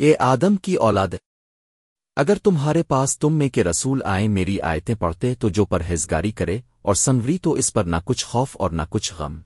اے آدم کی اولاد، اگر تمہارے پاس تم میں کے رسول آئیں میری آیتیں پڑھتے تو جو پرہیزگاری کرے اور سنوری تو اس پر نہ کچھ خوف اور نہ کچھ غم۔